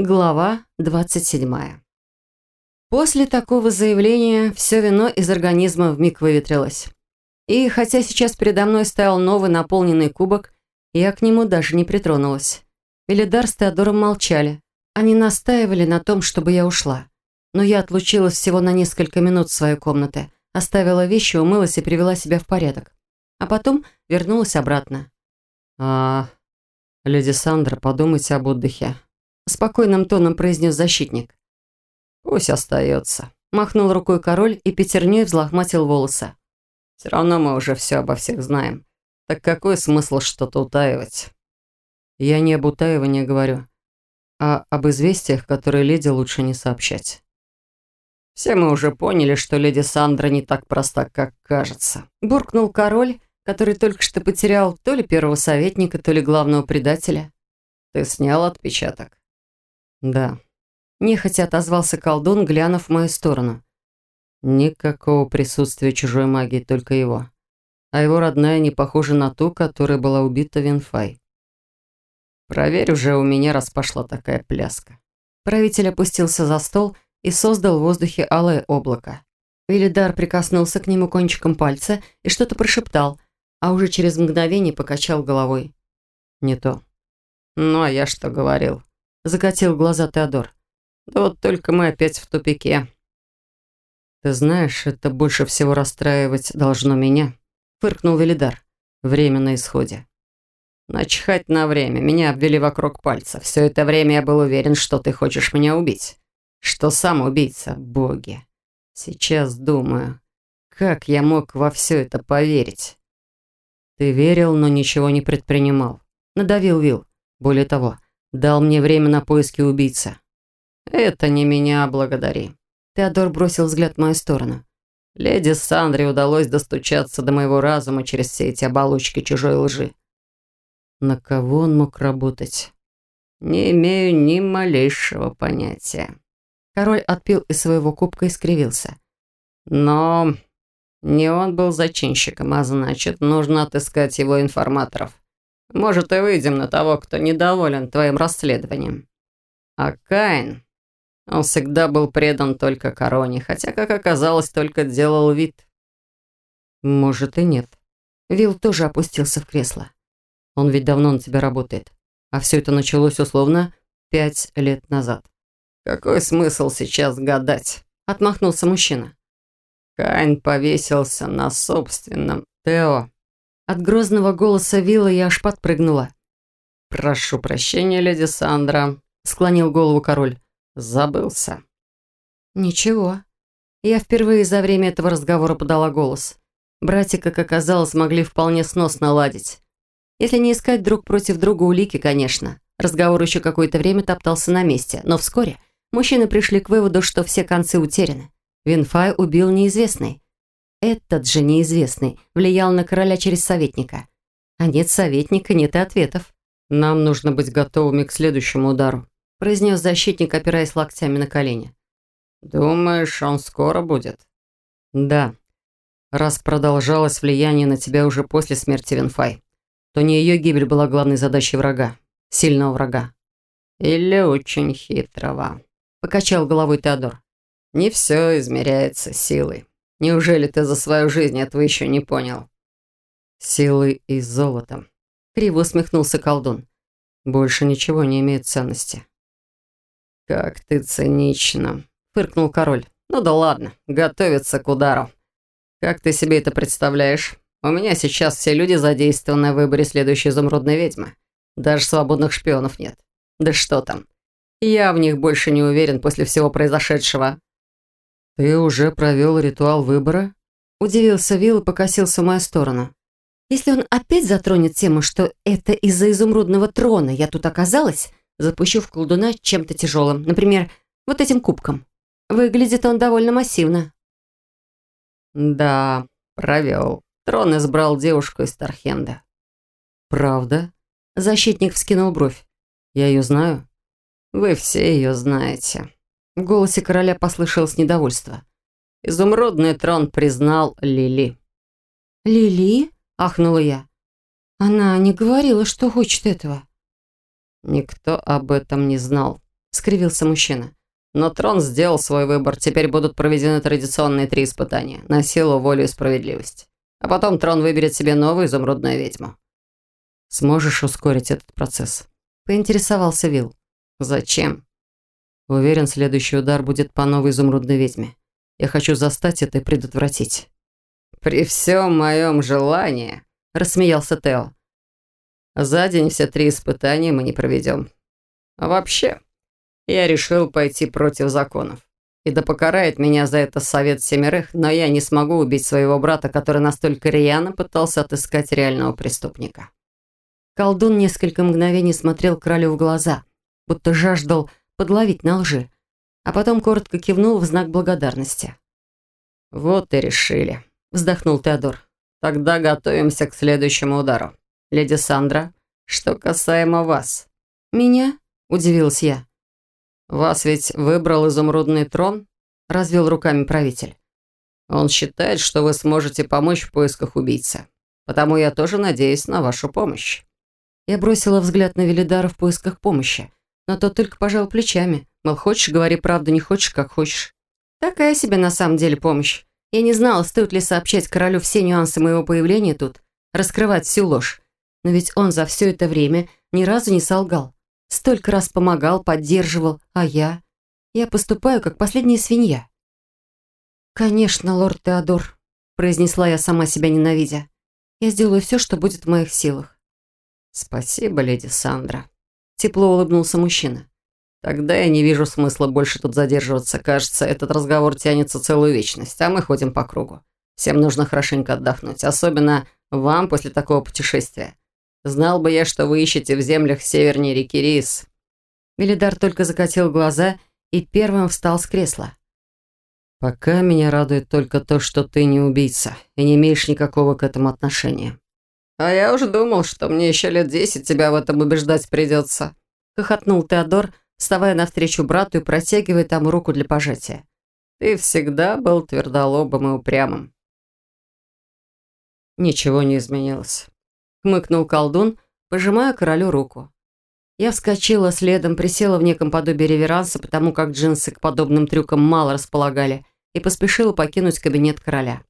Глава 27. После такого заявления все вино из организма вмиг выветрилось. И хотя сейчас передо мной стоял новый наполненный кубок, я к нему даже не притронулась. Велидар с Теодором молчали. Они настаивали на том, чтобы я ушла. Но я отлучилась всего на несколько минут в свою комнаты, оставила вещи, умылась и привела себя в порядок. А потом вернулась обратно. «А, леди Сандра, подумайте об отдыхе», спокойным тоном произнес защитник. «Пусть остается», – махнул рукой король и пятерней взлохматил волосы. «Все равно мы уже все обо всех знаем. Так какой смысл что-то утаивать?» «Я не об утаивании говорю, а об известиях, которые леди лучше не сообщать». «Все мы уже поняли, что леди Сандра не так проста, как кажется», – буркнул король, который только что потерял то ли первого советника, то ли главного предателя. «Ты снял отпечаток?» «Да». Нехотя отозвался колдун, глянув в мою сторону. Никакого присутствия чужой магии, только его. А его родная не похожа на ту, которая была убита Винфай. «Проверь уже, у меня раз пошла такая пляска». Правитель опустился за стол и создал в воздухе алое облако. Велидар прикоснулся к нему кончиком пальца и что-то прошептал, а уже через мгновение покачал головой. «Не то». «Ну, а я что говорил?» Закатил глаза Теодор. Да вот только мы опять в тупике. Ты знаешь, это больше всего расстраивать должно меня. Фыркнул Велидар. Время на исходе. Начхать на время. Меня обвели вокруг пальца. Все это время я был уверен, что ты хочешь меня убить. Что сам убийца, боги. Сейчас думаю, как я мог во все это поверить? Ты верил, но ничего не предпринимал. Надавил Вил. Более того, Дал мне время на поиски убийцы. Это не меня благодари. Теодор бросил взгляд в мою сторону. Леди Сандре удалось достучаться до моего разума через все эти оболочки чужой лжи. На кого он мог работать? Не имею ни малейшего понятия. Король отпил из своего кубка и скривился. Но не он был зачинщиком, а значит, нужно отыскать его информаторов. Может, и выйдем на того, кто недоволен твоим расследованием. А Каин, он всегда был предан только короне, хотя, как оказалось, только делал вид. Может и нет. Вил тоже опустился в кресло. Он ведь давно на тебя работает. А все это началось условно пять лет назад. Какой смысл сейчас гадать? Отмахнулся мужчина. Каин повесился на собственном Тео. От грозного голоса Вилла я аж подпрыгнула. «Прошу прощения, леди Сандра», — склонил голову король. «Забылся». «Ничего. Я впервые за время этого разговора подала голос. Братья, как оказалось, могли вполне сносно ладить. Если не искать друг против друга улики, конечно. Разговор еще какое-то время топтался на месте, но вскоре мужчины пришли к выводу, что все концы утеряны. Винфай убил неизвестный. Этот же неизвестный влиял на короля через советника. А нет советника, нет и ответов. «Нам нужно быть готовыми к следующему удару», произнес защитник, опираясь локтями на колени. «Думаешь, он скоро будет?» «Да. Раз продолжалось влияние на тебя уже после смерти Винфай, то не ее гибель была главной задачей врага, сильного врага». «Или очень хитрого», — покачал головой Теодор. «Не все измеряется силой. Неужели ты за свою жизнь этого еще не понял?» «Силой и золотом», — криво усмехнулся колдун. «Больше ничего не имеет ценности». «Как ты цинично», — фыркнул король. «Ну да ладно, готовиться к удару. Как ты себе это представляешь? У меня сейчас все люди задействованы в выборе следующей изумрудной ведьмы. Даже свободных шпионов нет. Да что там. Я в них больше не уверен после всего произошедшего. «Ты уже провел ритуал выбора?» Удивился Вилл и покосился в мою сторону. «Если он опять затронет тему, что это из-за изумрудного трона я тут оказалась, запущу в колдуна чем-то тяжелым, например, вот этим кубком. Выглядит он довольно массивно». «Да, провел. Трон избрал девушку из Тархенда». «Правда?» Защитник вскинул бровь. «Я ее знаю?» «Вы все ее знаете». В голосе короля послышалось недовольство. Изумрудный трон признал Лили. «Лили?» – ахнула я. «Она не говорила, что хочет этого». Никто об этом не знал. – скривился мужчина. «Но трон сделал свой выбор. Теперь будут проведены традиционные три испытания. На силу, волю и справедливость. А потом трон выберет себе новую изумрудную ведьму». «Сможешь ускорить этот процесс?» – поинтересовался Вил. «Зачем?» «Уверен, следующий удар будет по новой изумрудной ведьме. Я хочу застать это и предотвратить». «При всем моем желании», – рассмеялся Тео. «За день все три испытания мы не проведем. А вообще, я решил пойти против законов. И да покарает меня за это совет семерых, но я не смогу убить своего брата, который настолько рьяно пытался отыскать реального преступника». Колдун несколько мгновений смотрел королю в глаза, будто жаждал подловить на лжи, а потом коротко кивнул в знак благодарности. «Вот и решили», — вздохнул Теодор. «Тогда готовимся к следующему удару. Леди Сандра, что касаемо вас». «Меня?» — удивилась я. «Вас ведь выбрал изумрудный трон?» — развел руками правитель. «Он считает, что вы сможете помочь в поисках убийцы. Потому я тоже надеюсь на вашу помощь». Я бросила взгляд на Велидара в поисках помощи, но тот только пожал плечами. Мол, хочешь, говори правду, не хочешь, как хочешь. Такая себе на самом деле помощь. Я не знала, стоит ли сообщать королю все нюансы моего появления тут, раскрывать всю ложь. Но ведь он за все это время ни разу не солгал. Столько раз помогал, поддерживал, а я... Я поступаю, как последняя свинья. «Конечно, лорд Теодор», — произнесла я сама себя ненавидя. «Я сделаю все, что будет в моих силах». «Спасибо, леди Сандра», — тепло улыбнулся мужчина. «Тогда я не вижу смысла больше тут задерживаться. Кажется, этот разговор тянется целую вечность, а мы ходим по кругу. Всем нужно хорошенько отдохнуть, особенно вам после такого путешествия. Знал бы я, что вы ищете в землях севернее реки Рис». Велидар только закатил глаза и первым встал с кресла. «Пока меня радует только то, что ты не убийца и не имеешь никакого к этому отношения. «А я уже думал, что мне еще лет десять тебя в этом убеждать придется», — хохотнул Теодор, вставая навстречу брату и протягивая тому руку для пожатия. «Ты всегда был твердолобым и упрямым». «Ничего не изменилось», — хмыкнул колдун, пожимая королю руку. Я вскочила следом, присела в неком подобии реверанса, потому как джинсы к подобным трюкам мало располагали, и поспешила покинуть кабинет короля.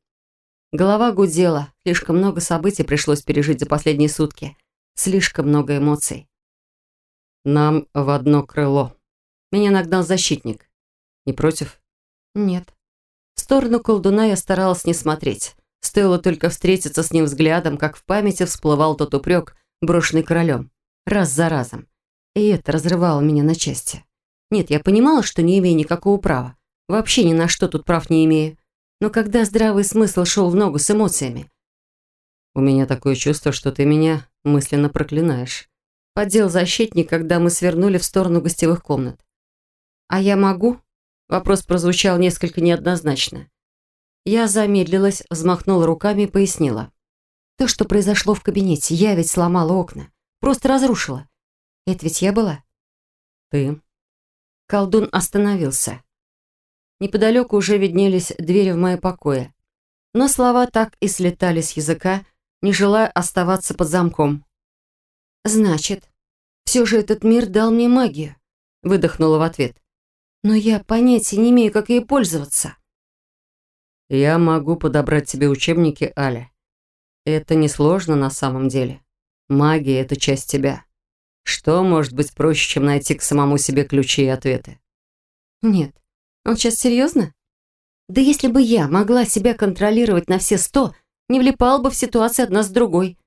Голова гудела, слишком много событий пришлось пережить за последние сутки. Слишком много эмоций. Нам в одно крыло. Меня нагнал защитник. Не против? Нет. В сторону колдуна я старалась не смотреть. Стоило только встретиться с ним взглядом, как в памяти всплывал тот упрек, брошенный королем. Раз за разом. И это разрывало меня на части. Нет, я понимала, что не имею никакого права. Вообще ни на что тут прав не имею но когда здравый смысл шел в ногу с эмоциями. «У меня такое чувство, что ты меня мысленно проклинаешь», поддел защитник, когда мы свернули в сторону гостевых комнат. «А я могу?» Вопрос прозвучал несколько неоднозначно. Я замедлилась, взмахнула руками и пояснила. «То, что произошло в кабинете, я ведь сломала окна. Просто разрушила. Это ведь я была?» «Ты». Колдун остановился. Неподалеку уже виднелись двери в мои покои. Но слова так и слетали с языка, не желая оставаться под замком. «Значит, все же этот мир дал мне магию», — выдохнула в ответ. «Но я понятия не имею, как ей пользоваться». «Я могу подобрать тебе учебники, Аля. Это несложно на самом деле. Магия — это часть тебя. Что может быть проще, чем найти к самому себе ключи и ответы?» «Нет, он сейчас серьезно? Да если бы я могла себя контролировать на все сто, не влипал бы в ситуации одна с другой.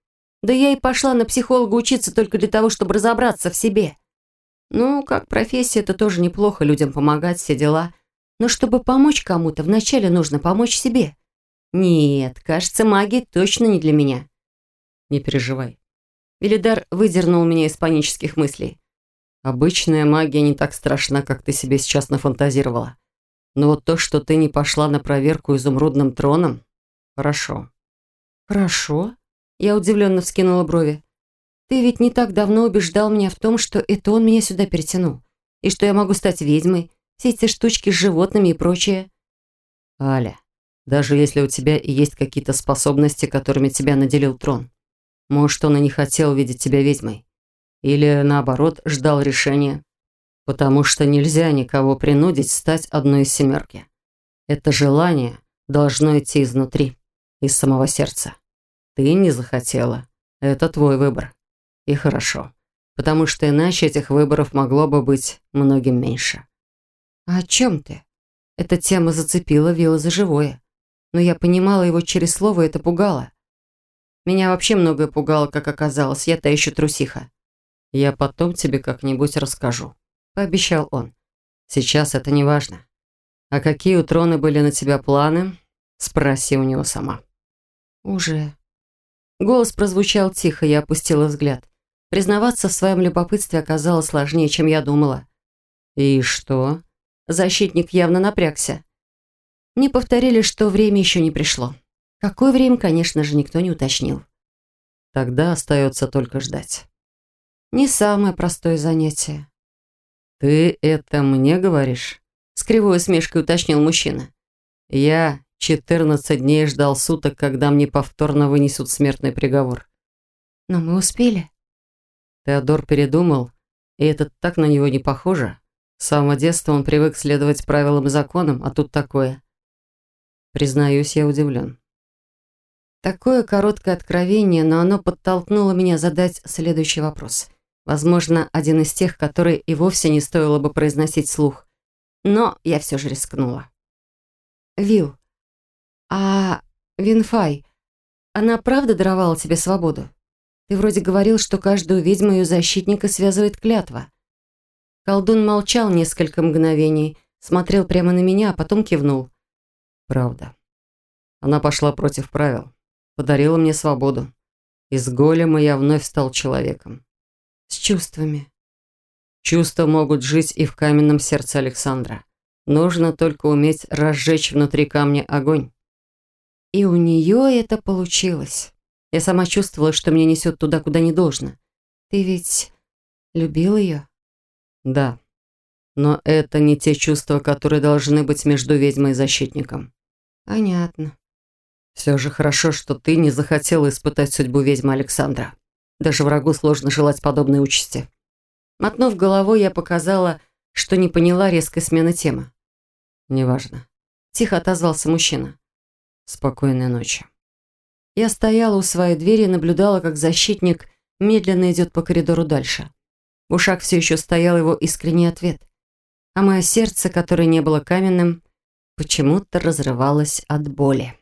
Да я и пошла на психолога учиться только для того, чтобы разобраться в себе. Ну, как профессия, это тоже неплохо людям помогать, все дела. Но чтобы помочь кому-то, вначале нужно помочь себе. Нет, кажется, магия точно не для меня. Не переживай. Велидар выдернул меня из панических мыслей. Обычная магия не так страшна, как ты себе сейчас нафантазировала. Но вот то, что ты не пошла на проверку изумрудным троном, хорошо. Хорошо? Я удивленно вскинула брови. Ты ведь не так давно убеждал меня в том, что это он меня сюда перетянул. И что я могу стать ведьмой, все эти штучки с животными и прочее. Аля, даже если у тебя и есть какие-то способности, которыми тебя наделил трон, может, он и не хотел видеть тебя ведьмой. Или, наоборот, ждал решения. Потому что нельзя никого принудить стать одной из семерки. Это желание должно идти изнутри, из самого сердца. Ты не захотела. Это твой выбор. И хорошо. Потому что иначе этих выборов могло бы быть многим меньше. А о чем ты? Эта тема зацепила Вилла за живое. Но я понимала его через слово, и это пугало. Меня вообще многое пугало, как оказалось. Я-то еще трусиха. Я потом тебе как-нибудь расскажу. Пообещал он. Сейчас это не важно. А какие у Трона были на тебя планы? Спроси у него сама. Уже. Голос прозвучал тихо, я опустила взгляд. Признаваться в своем любопытстве оказалось сложнее, чем я думала. «И что?» Защитник явно напрягся. Мне повторили, что время еще не пришло. Какое время, конечно же, никто не уточнил. Тогда остается только ждать. Не самое простое занятие. «Ты это мне говоришь?» С кривой усмешкой уточнил мужчина. «Я 14 дней ждал суток, когда мне повторно вынесут смертный приговор. Но мы успели. Теодор передумал, и это так на него не похоже. С самого детства он привык следовать правилам и законам, а тут такое. Признаюсь, я удивлен. Такое короткое откровение, но оно подтолкнуло меня задать следующий вопрос. Возможно, один из тех, которые и вовсе не стоило бы произносить слух. Но я все же рискнула. Вил, «А Винфай, она правда даровала тебе свободу? Ты вроде говорил, что каждую ведьму ее защитника связывает клятва». Колдун молчал несколько мгновений, смотрел прямо на меня, а потом кивнул. «Правда. Она пошла против правил, подарила мне свободу. Из голема я вновь стал человеком. С чувствами. Чувства могут жить и в каменном сердце Александра. Нужно только уметь разжечь внутри камня огонь. И у нее это получилось. Я сама чувствовала, что меня несет туда, куда не должно. Ты ведь любил ее? Да. Но это не те чувства, которые должны быть между ведьмой и защитником. Понятно. Все же хорошо, что ты не захотела испытать судьбу ведьмы Александра. Даже врагу сложно желать подобной участи. Мотнув головой, я показала, что не поняла резкой смены темы. «Неважно», — тихо отозвался мужчина. Спокойной ночи. Я стояла у своей двери и наблюдала, как защитник медленно идет по коридору дальше. В ушах все еще стоял его искренний ответ. А мое сердце, которое не было каменным, почему-то разрывалось от боли.